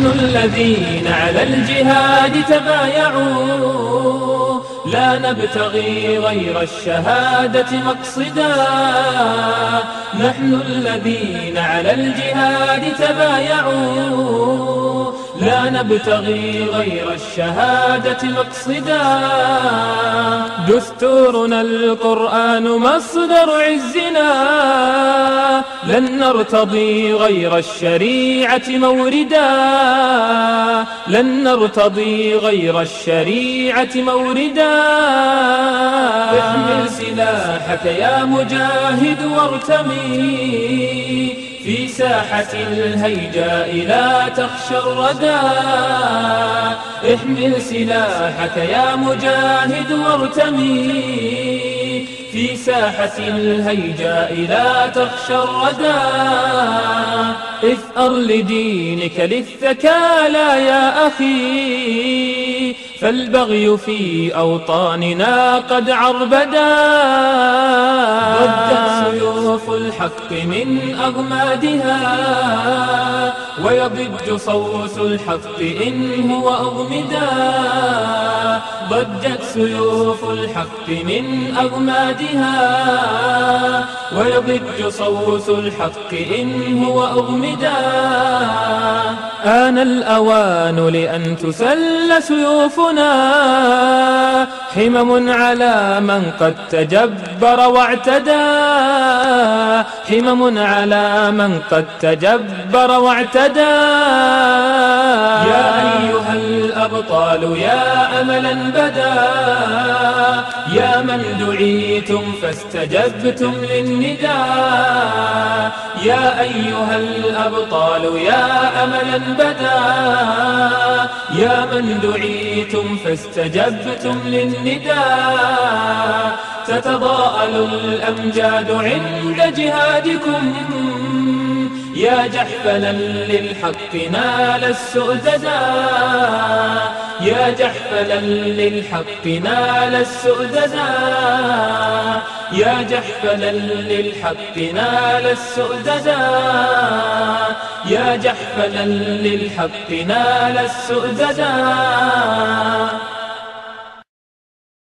نحن الذين على الجهاد تبايعوا. لا نبتغي غير الشهادة مقصدا. نحن الذين على الجهاد تبايعوا. لا نبتغي غير الشهادة مقصدا. دستورنا القرآن مصدر عزنا. لن نرتضي غير الشريعة موردا. لن نرتضي غير الشريعة موردا. احمل سلاحك يا مجاهد وارتمي. في ساحة الهيجاء لا تخشى الردى. احمل سلاحك يا مجاهد وارتمي. في ساحة الهيجاء لا تخشى الردى. اثأر لدينك للثكالى يا أخي. فالبغي في أوطاننا قد عربدا. سيوف الحق من أغمادها ويضج صوت الحق إن هو أغمدا ضجت سيوف الحق من أغمادها ويضج صوت الحق إن هو أغمدا آن الأوان لأن تسل سيوفنا حمم على من قد تجبر واعتدى. حمم على من قد تجبر واعتدى. يا أيها الأبطال يا أملا بدا. يا من دعيتم فاستجبتم للنداء. يا أيها الأبطال يا أملا بدا. يا من دعيتم فاستجبتم للنداء. تتضاءل الأمجاد عند جهادكم. يا جحفلا للحق نال السؤددا يا جحفلا للحق نال السؤددا يا جحفلا للحق نال السؤددا يا جحفلا للحق نال السؤددا